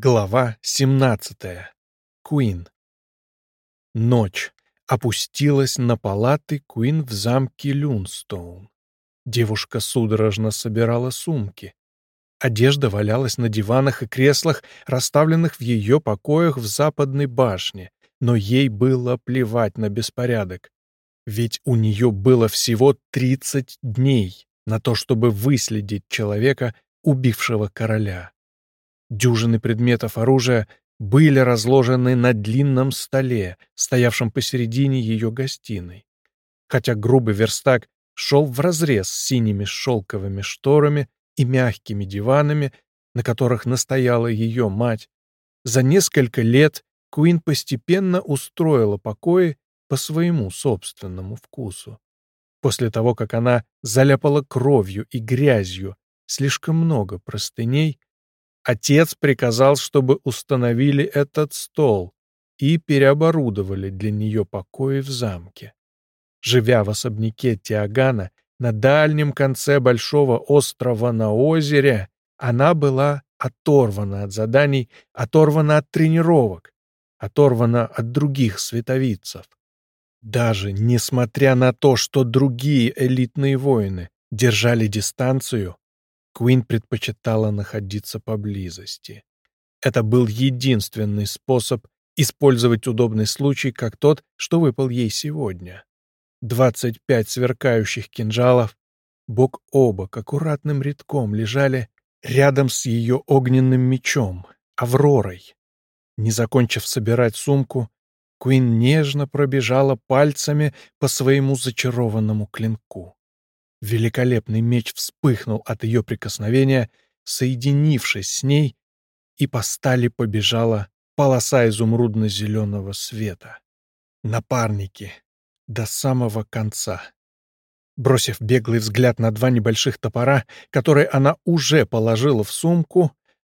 Глава 17. Куин. Ночь опустилась на палаты Куин в замке Люнстоун. Девушка судорожно собирала сумки. Одежда валялась на диванах и креслах, расставленных в ее покоях в западной башне, но ей было плевать на беспорядок. Ведь у нее было всего 30 дней на то, чтобы выследить человека, убившего короля. Дюжины предметов оружия были разложены на длинном столе, стоявшем посередине ее гостиной. Хотя грубый верстак шел вразрез с синими шелковыми шторами и мягкими диванами, на которых настояла ее мать, за несколько лет Куин постепенно устроила покои по своему собственному вкусу. После того, как она заляпала кровью и грязью слишком много простыней, Отец приказал, чтобы установили этот стол и переоборудовали для нее покои в замке. Живя в особняке Тиагана на дальнем конце большого острова на озере, она была оторвана от заданий, оторвана от тренировок, оторвана от других световицев. Даже несмотря на то, что другие элитные воины держали дистанцию, Куин предпочитала находиться поблизости. Это был единственный способ использовать удобный случай, как тот, что выпал ей сегодня. Двадцать пять сверкающих кинжалов бок о бок аккуратным рядком лежали рядом с ее огненным мечом, Авророй. Не закончив собирать сумку, Куин нежно пробежала пальцами по своему зачарованному клинку. Великолепный меч вспыхнул от ее прикосновения, соединившись с ней, и по стали побежала полоса изумрудно-зеленого света. Напарники. До самого конца. Бросив беглый взгляд на два небольших топора, которые она уже положила в сумку,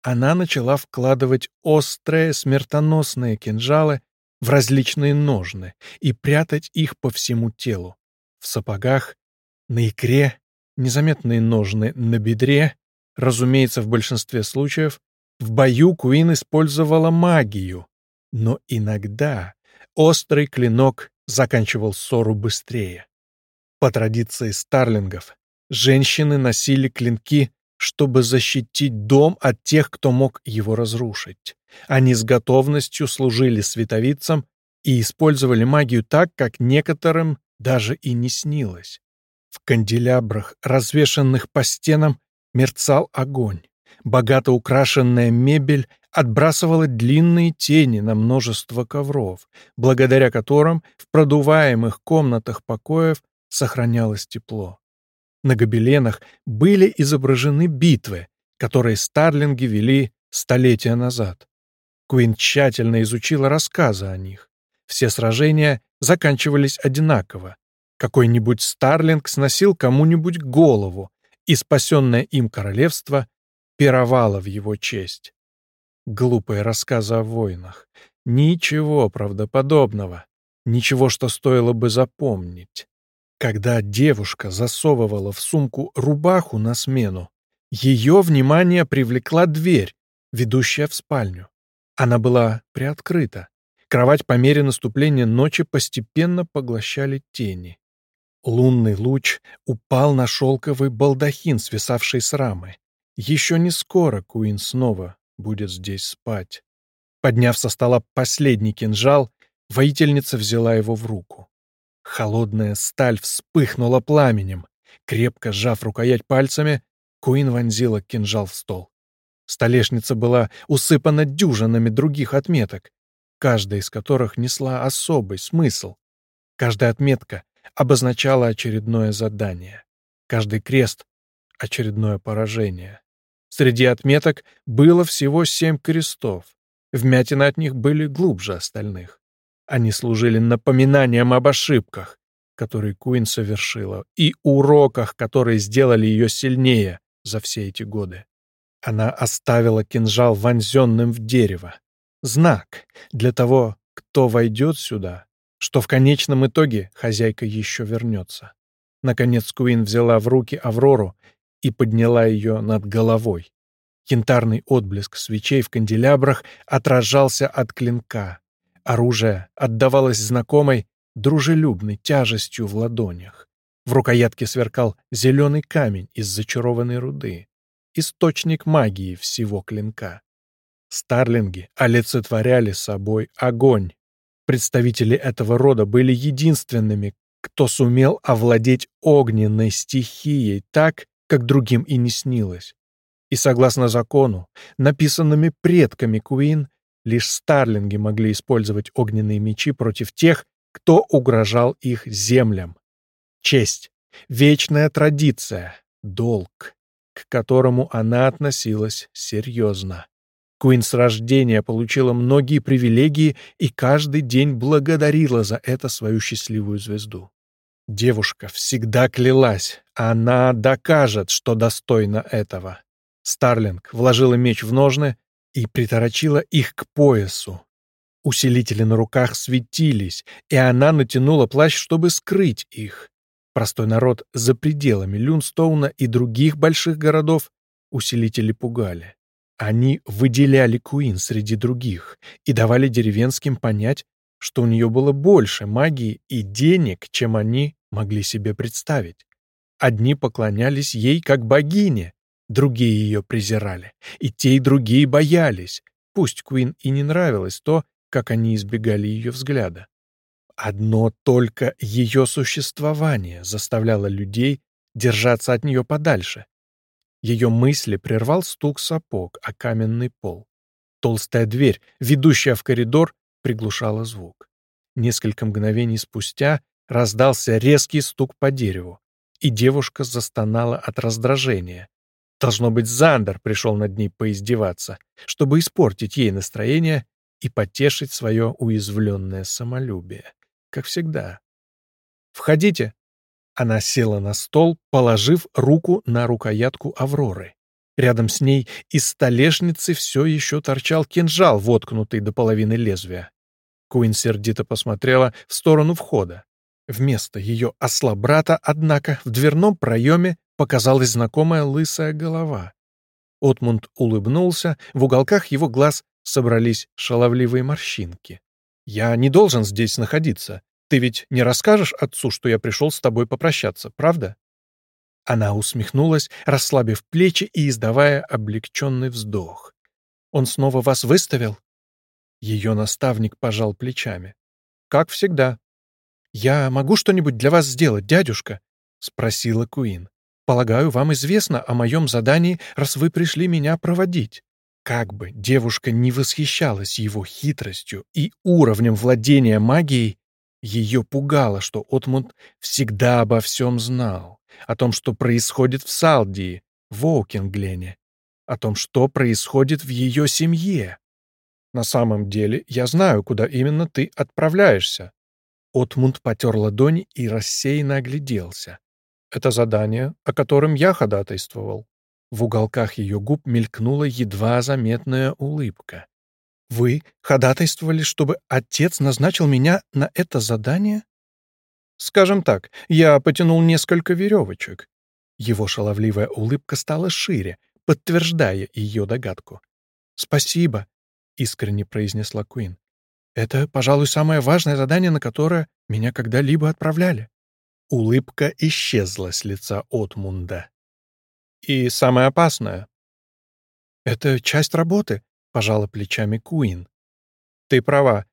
она начала вкладывать острые смертоносные кинжалы в различные ножны и прятать их по всему телу. В сапогах, на икре, незаметные ножны на бедре, разумеется, в большинстве случаев, в бою Куин использовала магию, но иногда острый клинок заканчивал ссору быстрее. По традиции старлингов, женщины носили клинки, чтобы защитить дом от тех, кто мог его разрушить. Они с готовностью служили световицам и использовали магию так, как некоторым даже и не снилось. В канделябрах, развешанных по стенам, мерцал огонь. Богато украшенная мебель отбрасывала длинные тени на множество ковров, благодаря которым в продуваемых комнатах покоев сохранялось тепло. На гобеленах были изображены битвы, которые старлинги вели столетия назад. Куин тщательно изучила рассказы о них. Все сражения заканчивались одинаково какой-нибудь Старлинг сносил кому-нибудь голову, и спасенное им королевство пировало в его честь. Глупые рассказы о войнах. Ничего правдоподобного. Ничего, что стоило бы запомнить. Когда девушка засовывала в сумку рубаху на смену, ее внимание привлекла дверь, ведущая в спальню. Она была приоткрыта. Кровать по мере наступления ночи постепенно поглощали тени. Лунный луч упал на шелковый балдахин, свисавший с рамы. Еще не скоро Куин снова будет здесь спать. Подняв со стола последний кинжал, воительница взяла его в руку. Холодная сталь вспыхнула пламенем. Крепко сжав рукоять пальцами, Куин вонзила кинжал в стол. Столешница была усыпана дюжинами других отметок, каждая из которых несла особый смысл. Каждая отметка обозначало очередное задание. Каждый крест — очередное поражение. Среди отметок было всего семь крестов. Вмятины от них были глубже остальных. Они служили напоминанием об ошибках, которые Куин совершила, и уроках, которые сделали ее сильнее за все эти годы. Она оставила кинжал вонзенным в дерево. Знак для того, кто войдет сюда что в конечном итоге хозяйка еще вернется. Наконец Куин взяла в руки Аврору и подняла ее над головой. Янтарный отблеск свечей в канделябрах отражался от клинка. Оружие отдавалось знакомой, дружелюбной тяжестью в ладонях. В рукоятке сверкал зеленый камень из зачарованной руды. Источник магии всего клинка. Старлинги олицетворяли собой огонь. Представители этого рода были единственными, кто сумел овладеть огненной стихией так, как другим и не снилось. И согласно закону, написанными предками Куин, лишь старлинги могли использовать огненные мечи против тех, кто угрожал их землям. Честь, вечная традиция, долг, к которому она относилась серьезно. Куин с рождения получила многие привилегии и каждый день благодарила за это свою счастливую звезду. Девушка всегда клялась, она докажет, что достойна этого. Старлинг вложила меч в ножны и приторочила их к поясу. Усилители на руках светились, и она натянула плащ, чтобы скрыть их. Простой народ за пределами Люнстоуна и других больших городов усилители пугали. Они выделяли Куин среди других и давали деревенским понять, что у нее было больше магии и денег, чем они могли себе представить. Одни поклонялись ей как богине, другие ее презирали, и те и другие боялись. Пусть Куин и не нравилось то, как они избегали ее взгляда. Одно только ее существование заставляло людей держаться от нее подальше. Ее мысли прервал стук сапог о каменный пол. Толстая дверь, ведущая в коридор, приглушала звук. Несколько мгновений спустя раздался резкий стук по дереву, и девушка застонала от раздражения. Должно быть, Зандер пришел над ней поиздеваться, чтобы испортить ей настроение и потешить свое уязвленное самолюбие, как всегда. «Входите!» Она села на стол, положив руку на рукоятку Авроры. Рядом с ней из столешницы все еще торчал кинжал, воткнутый до половины лезвия. Куин сердито посмотрела в сторону входа. Вместо ее осла-брата, однако, в дверном проеме показалась знакомая лысая голова. Отмунд улыбнулся, в уголках его глаз собрались шаловливые морщинки. «Я не должен здесь находиться. Ты ведь не расскажешь отцу, что я пришел с тобой попрощаться, правда?» Она усмехнулась, расслабив плечи и издавая облегченный вздох. «Он снова вас выставил?» Ее наставник пожал плечами. «Как всегда. Я могу что-нибудь для вас сделать, дядюшка?» — спросила Куин. «Полагаю, вам известно о моем задании, раз вы пришли меня проводить». Как бы девушка не восхищалась его хитростью и уровнем владения магией, ее пугало, что Отмунд всегда обо всем знал, о том, что происходит в Салдии, в Оукинглене, о том, что происходит в ее семье. На самом деле я знаю, куда именно ты отправляешься. Отмунд потер ладони и рассеянно огляделся. Это задание, о котором я ходатайствовал. В уголках ее губ мелькнула едва заметная улыбка. «Вы ходатайствовали, чтобы отец назначил меня на это задание?» «Скажем так, я потянул несколько веревочек». Его шаловливая улыбка стала шире, подтверждая ее догадку. «Спасибо», — искренне произнесла Куин. «Это, пожалуй, самое важное задание, на которое меня когда-либо отправляли». Улыбка исчезла с лица Отмунда. «И самое опасное?» «Это часть работы», — пожала плечами Куин. «Ты права».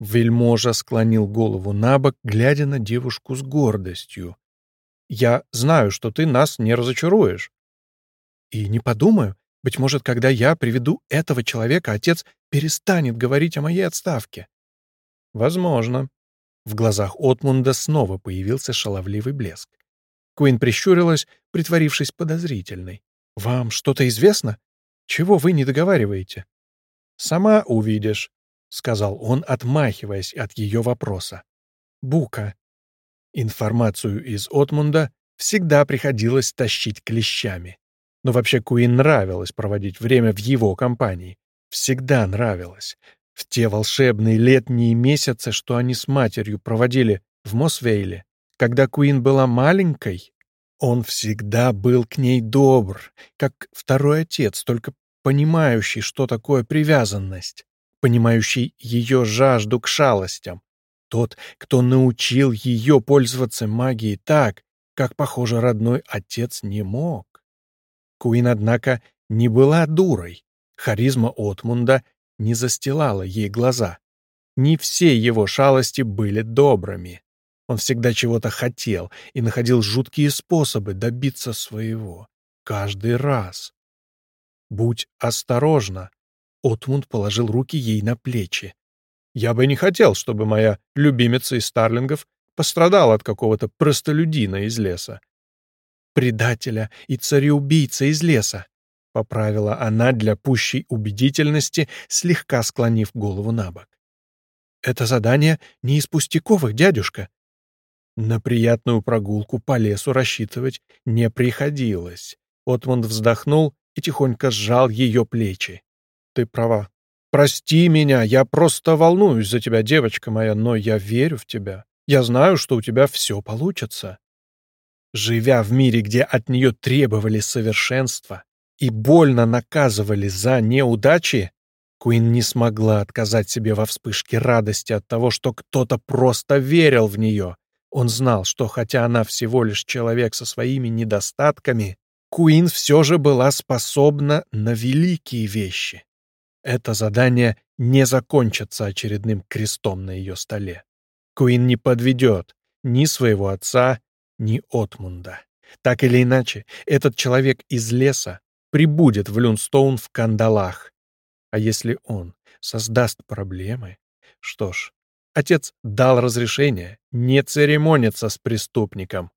Вельможа склонил голову на бок, глядя на девушку с гордостью. «Я знаю, что ты нас не разочаруешь». «И не подумаю. Быть может, когда я приведу этого человека, отец перестанет говорить о моей отставке». «Возможно», в глазах Отмунда снова появился шаловливый блеск. Куин прищурилась, притворившись подозрительной. «Вам что-то известно? Чего вы не договариваете?» «Сама увидишь», — сказал он, отмахиваясь от ее вопроса. «Бука». Информацию из Отмунда всегда приходилось тащить клещами. Но вообще Куин нравилось проводить время в его компании. Всегда нравилось. В те волшебные летние месяцы, что они с матерью проводили в Мосвейле, когда Куин была маленькой, Он всегда был к ней добр, как второй отец, только понимающий, что такое привязанность, понимающий ее жажду к шалостям. Тот, кто научил ее пользоваться магией так, как, похоже, родной отец не мог. Куин, однако, не была дурой. Харизма Отмунда не застилала ей глаза. Не все его шалости были добрыми. Он всегда чего-то хотел и находил жуткие способы добиться своего. Каждый раз. «Будь осторожна!» Отмунд положил руки ей на плечи. «Я бы не хотел, чтобы моя любимица из Старлингов пострадала от какого-то простолюдина из леса. Предателя и цареубийца из леса!» — поправила она для пущей убедительности, слегка склонив голову на бок. «Это задание не из пустяковых, дядюшка». На приятную прогулку по лесу рассчитывать не приходилось. Отмунд вздохнул и тихонько сжал ее плечи. «Ты права. Прости меня, я просто волнуюсь за тебя, девочка моя, но я верю в тебя. Я знаю, что у тебя все получится». Живя в мире, где от нее требовали совершенства и больно наказывали за неудачи, Куин не смогла отказать себе во вспышке радости от того, что кто-то просто верил в нее. Он знал, что хотя она всего лишь человек со своими недостатками, Куин все же была способна на великие вещи. Это задание не закончится очередным крестом на ее столе. Куин не подведет ни своего отца, ни Отмунда. Так или иначе, этот человек из леса прибудет в Люнстоун в кандалах, а если он создаст проблемы? Что ж, отец дал разрешение не церемониться с преступником.